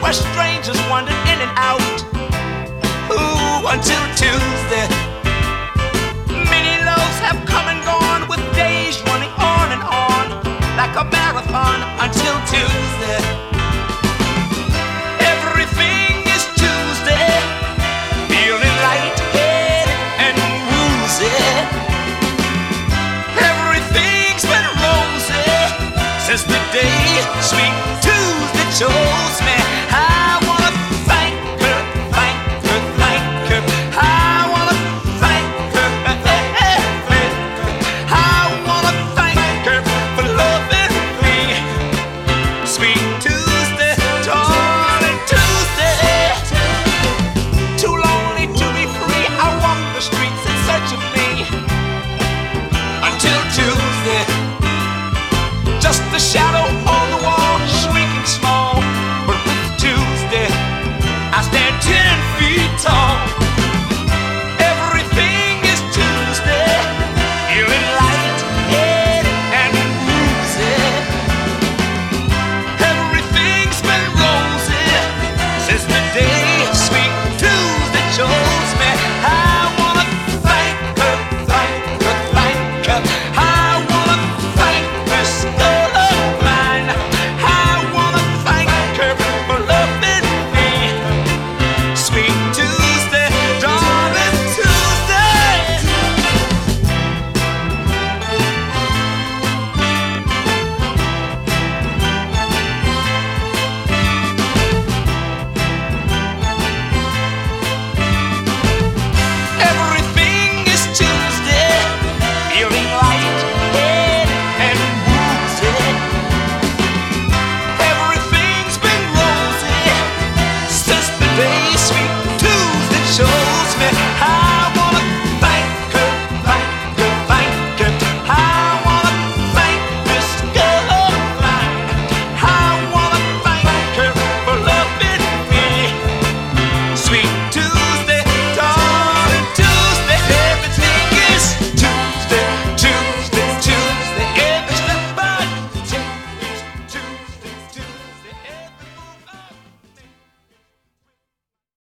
where strangers wander in and out. Ooh, until Tuesday. Many loaves have come and gone with days running on and on like a marathon until Tuesday. Everything is Tuesday, feeling and woozy. Everything's been rosy the day sweet.